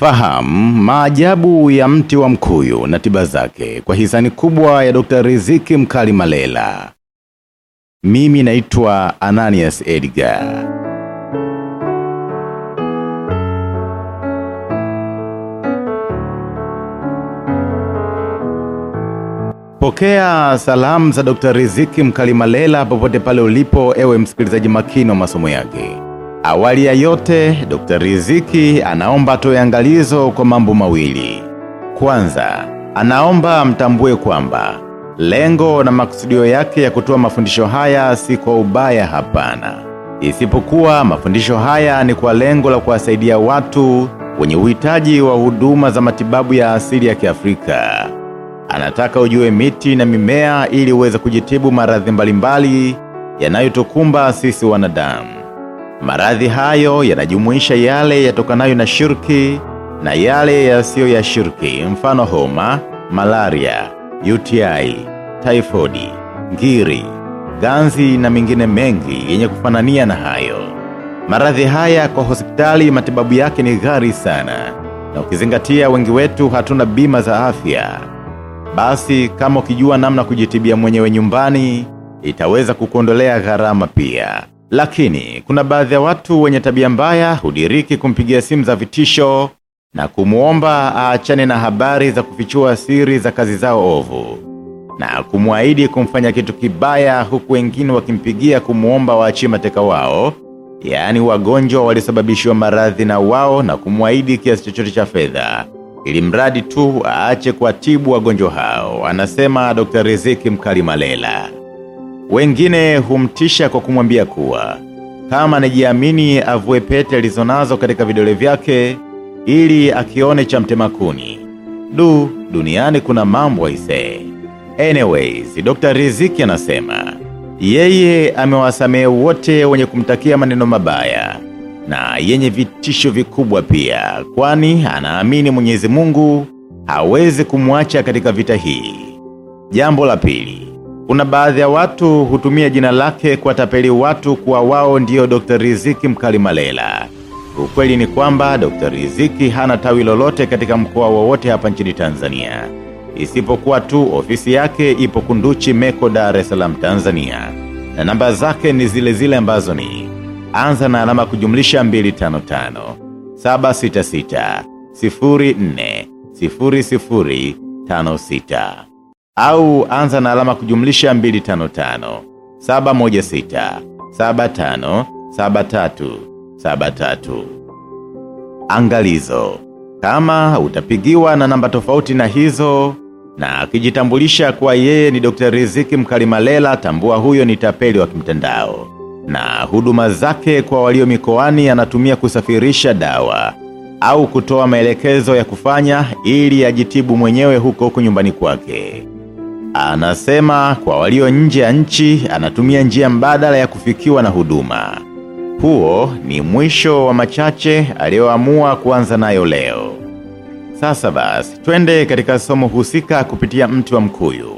Fahamu maajabu ya mti wa mkuyu na tiba zake kwa hisani kubwa ya Dr. Riziki Mkali Malela. Mimi naitwa Ananias Edgar. Pokea salamu za Dr. Riziki Mkali Malela popote pale ulipo ewe msikilizaji makini wa masomo yake. Awali ya yote, Dr. Riziki anaomba toe angalizo kwa mambo mawili. Kwanza, anaomba mtambue kwamba lengo na makusudio yake ya kutoa mafundisho haya si kwa ubaya hapana. Isipokuwa mafundisho haya ni kwa lengo la kuwasaidia watu wenye uhitaji wa huduma za matibabu ya asili ya Kiafrika. Anataka ujue miti na mimea ili uweze kujitibu maradhi mbalimbali yanayotukumba sisi wanadamu. Maradhi hayo yanajumuisha yale yatokanayo na shirki na yale yasiyo ya shirki, mfano homa, malaria, UTI, typhoid, ngiri, ganzi na mengine mengi yenye kufanania na hayo. Maradhi haya kwa hospitali matibabu yake ni ghali sana, na ukizingatia wengi wetu hatuna bima za afya. Basi kama ukijua namna kujitibia mwenyewe nyumbani, itaweza kukondolea gharama pia. Lakini kuna baadhi ya watu wenye tabia mbaya hudiriki kumpigia simu za vitisho na kumuomba aachane na habari za kufichua siri za kazi zao ovu na kumwahidi kumfanya kitu kibaya, huku wengine wakimpigia kumuomba waachie mateka wao, yaani wagonjwa walisababishiwa maradhi na wao, na kumwahidi kiasi chochote cha fedha ili mradi tu aache kuwatibu wagonjwa hao, anasema Dr. Riziki Mkali Malela. Wengine humtisha kwa kumwambia kuwa kama anajiamini avue pete alizonazo katika vidole vyake ili akione cha mtemakuni. Du, duniani kuna mambo aisee. Anyways, Dr. Riziki anasema yeye amewasamehe wote wenye kumtakia maneno mabaya na yenye vitisho vikubwa pia, kwani anaamini Mwenyezi Mungu hawezi kumwacha katika vita hii. Jambo la pili, kuna baadhi ya watu hutumia jina lake kuwatapeli watu kuwa wao ndiyo Dr. Riziki Mkalimalela. Ukweli ni kwamba Dr. Riziki hana tawi lolote katika mkoa wowote hapa nchini Tanzania, isipokuwa tu ofisi yake ipo Kunduchi Meko, Dar es Salaam, Tanzania, na namba zake ni zile zile ambazo ni anza na alama kujumlisha 255 766 04 00 56 au anza na alama kujumlisha 255 716 75 73 73. Angalizo, kama utapigiwa na namba tofauti na hizo na akijitambulisha kwa yeye ni Dr. Riziki Mkalimalela, tambua huyo ni tapeli wa kimtandao na huduma zake kwa walio mikoani anatumia kusafirisha dawa au kutoa maelekezo ya kufanya ili ajitibu mwenyewe huko huko nyumbani kwake. Anasema kwa walio nje ya nchi anatumia njia mbadala ya kufikiwa na huduma. Huo ni mwisho wa machache aliyoamua kuanza nayo leo. Sasa basi, twende katika somo husika kupitia mti wa mkuyu.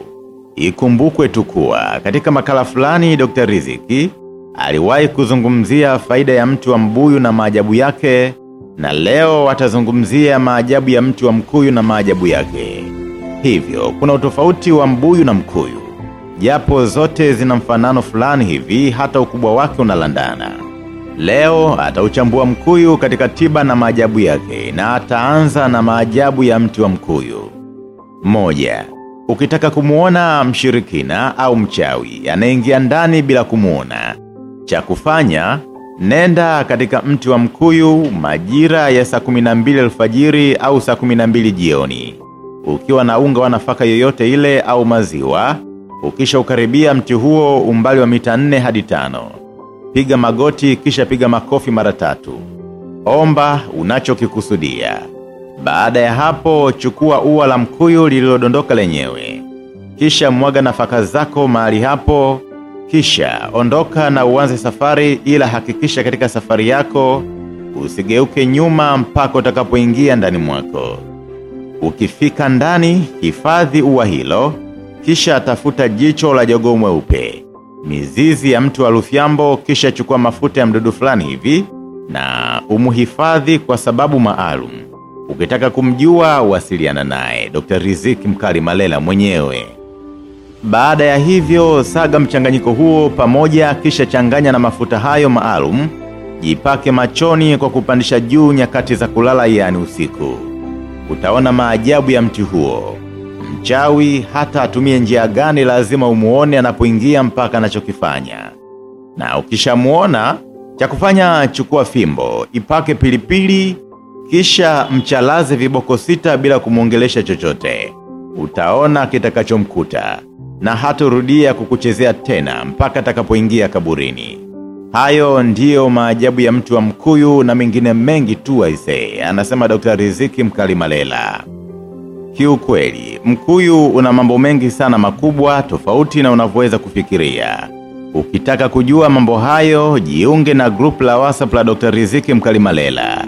Ikumbukwe tu kuwa katika makala fulani Dr. Riziki aliwahi kuzungumzia faida ya mti wa mbuyu na maajabu yake, na leo atazungumzia maajabu ya mti wa mkuyu na maajabu yake. Hivyo kuna utofauti wa mbuyu na mkuyu, japo zote zina mfanano fulani hivi, hata ukubwa wake unalandana. Leo atauchambua mkuyu katika tiba na maajabu yake, na ataanza na maajabu ya mti wa mkuyu. Moja, ukitaka kumuona mshirikina au mchawi anaingia ndani bila kumuona, cha kufanya nenda katika mti wa mkuyu majira ya saa kumi na mbili alfajiri au saa kumi na mbili jioni, ukiwa na unga wa nafaka yoyote ile au maziwa. Ukisha ukaribia mti huo umbali wa mita nne hadi tano, piga magoti, kisha piga makofi mara tatu. Omba unachokikusudia. Baada ya hapo, chukua ua la mkuyu lililodondoka lenyewe, kisha mwaga nafaka zako mahali hapo kisha ondoka na uanze safari, ila hakikisha katika safari yako usigeuke nyuma mpaka utakapoingia ndani mwako. Ukifika ndani, hifadhi ua hilo, kisha tafuta jicho la jogoo mweupe, mizizi ya mtu wa lufyambo, kisha chukua mafuta ya mdudu fulani hivi na umuhifadhi kwa sababu maalum. Ukitaka kumjua wasiliana naye Dr. Riziki Mkali Malela mwenyewe. Baada ya hivyo, saga mchanganyiko huo pamoja, kisha changanya na mafuta hayo maalum, jipake machoni kwa kupandisha juu nyakati za kulala, yani usiku. Utaona maajabu ya mti huo. Mchawi hata atumie njia gani, lazima umuone anapoingia mpaka anachokifanya. Na ukishamuona, cha kufanya chukua fimbo, ipake pilipili, kisha mchalaze viboko sita bila kumwongelesha chochote. Utaona kitakachomkuta na hatorudia kukuchezea tena mpaka atakapoingia kaburini. Hayo ndiyo maajabu ya mtu wa mkuyu na mengine mengi tu aisee, anasema Dr. Riziki Mkali Malela. Kiukweli, mkuyu una mambo mengi sana makubwa tofauti na unavyoweza kufikiria. Ukitaka kujua mambo hayo, jiunge na group la WhatsApp la Dr. Riziki Mkali Malela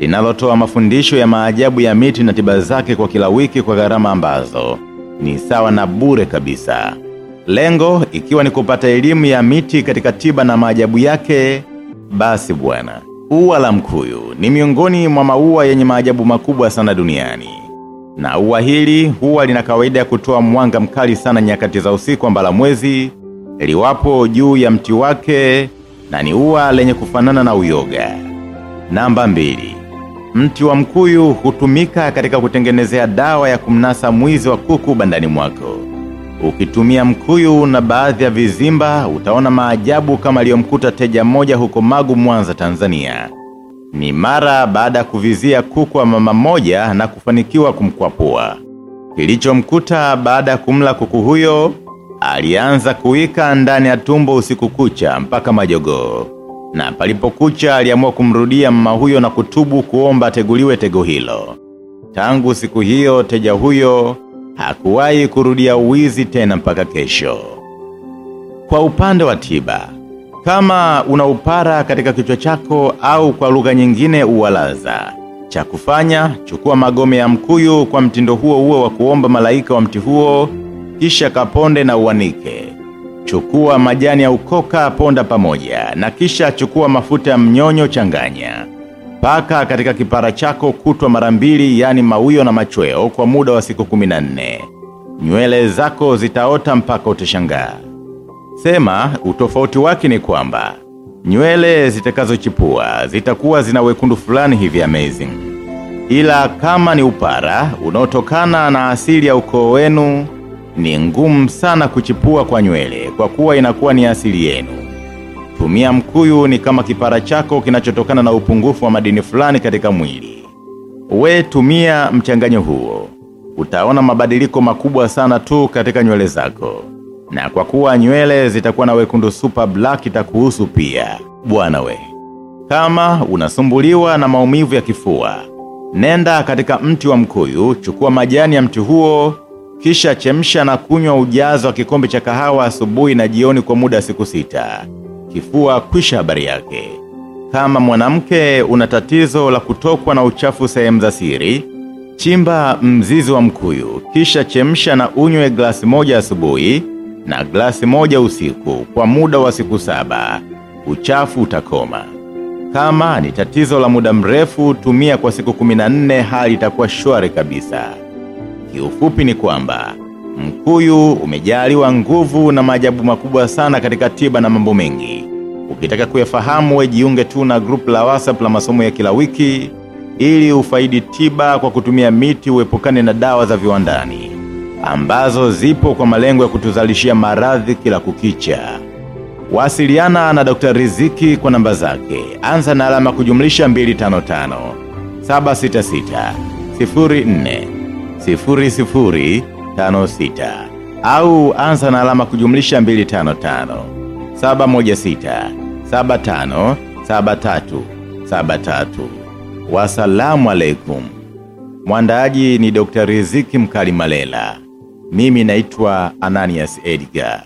linalotoa mafundisho ya maajabu ya miti na tiba zake kwa kila wiki kwa gharama ambazo ni sawa na bure kabisa. Lengo ikiwa ni kupata elimu ya miti katika tiba na maajabu yake. Basi bwana, ua la mkuyu ni miongoni mwa maua yenye maajabu makubwa sana duniani, na ua hili huwa lina kawaida ya kutoa mwanga mkali sana nyakati za usiku ambala mwezi liwapo juu ya mti wake, na ni ua lenye kufanana na uyoga. Namba mbili, mti wa mkuyu hutumika katika kutengenezea dawa ya kumnasa mwizi wa kuku bandani mwako. Ukitumia mkuyu na baadhi ya vizimba, utaona maajabu kama aliyomkuta teja mmoja huko Magu, Mwanza, Tanzania. Ni mara baada ya kuvizia kuku wa mama moja na kufanikiwa kumkwapua. Kilichomkuta baada ya kumla kuku huyo, alianza kuwika ndani ya tumbo usiku kucha mpaka majogoo na palipokucha aliamua kumrudia mama huyo na kutubu kuomba ateguliwe tego hilo. Tangu siku hiyo teja huyo hakuwahi kurudia uwizi tena mpaka kesho. Kwa upande wa tiba, kama una upara katika kichwa chako au kwa lugha nyingine uwalaza, cha kufanya chukua magome ya mkuyu kwa mtindo huo huo wa kuomba malaika wa mti huo, kisha kaponde na uanike. Chukua majani ya ukoka ponda pamoja na kisha chukua mafuta ya mnyonyo changanya. Paka katika kipara chako kutwa mara mbili yani mawio na machweo kwa muda wa siku 14. Nywele zako zitaota mpaka utashangaa. Sema utofauti wake ni kwamba nywele zitakazochipua zitakuwa zina wekundu fulani hivi amazing. Ila kama ni upara unaotokana na asili ya ukoo wenu ni ngumu sana kuchipua kwa nywele kwa kuwa inakuwa ni asili yenu. Tumia mkuyu ni kama kipara chako kinachotokana na upungufu wa madini fulani katika mwili. We tumia mchanganyo huo. Utaona mabadiliko makubwa sana tu katika nywele zako. Na kwa kuwa nywele zitakuwa na wekundu super black itakuhusu pia. Bwana we. Kama unasumbuliwa na maumivu ya kifua, nenda katika mti wa mkuyu, chukua majani ya mti huo, kisha chemsha na kunywa ujazo wa kikombe cha kahawa asubuhi na jioni kwa muda siku sita. Kifua kwisha habari yake. Kama mwanamke una tatizo la kutokwa na uchafu sehemu za siri, chimba mzizi wa mkuyu, kisha chemsha na unywe glasi moja asubuhi na glasi moja usiku kwa muda wa siku saba. Uchafu utakoma. Kama ni tatizo la muda mrefu, tumia kwa siku 14 hali itakuwa shwari kabisa. Kiufupi ni kwamba mkuyu umejaliwa nguvu na maajabu makubwa sana katika tiba na mambo mengi. Ukitaka kuyafahamu wejiunge tu na grupu la WhatsApp la masomo ya kila wiki ili ufaidi tiba kwa kutumia miti uepukane na dawa za viwandani ambazo zipo kwa malengo ya kutuzalishia maradhi kila kukicha. Wasiliana na Dr. Riziki kwa namba zake. Anza na alama kujumlisha 255 766 04 0056 au anza na alama kujumlisha 255 716 75 73 73. Wasalamu alaikum. Mwandaaji ni Dr. Riziki Mkali Malela. Mimi naitwa Ananias Edgar.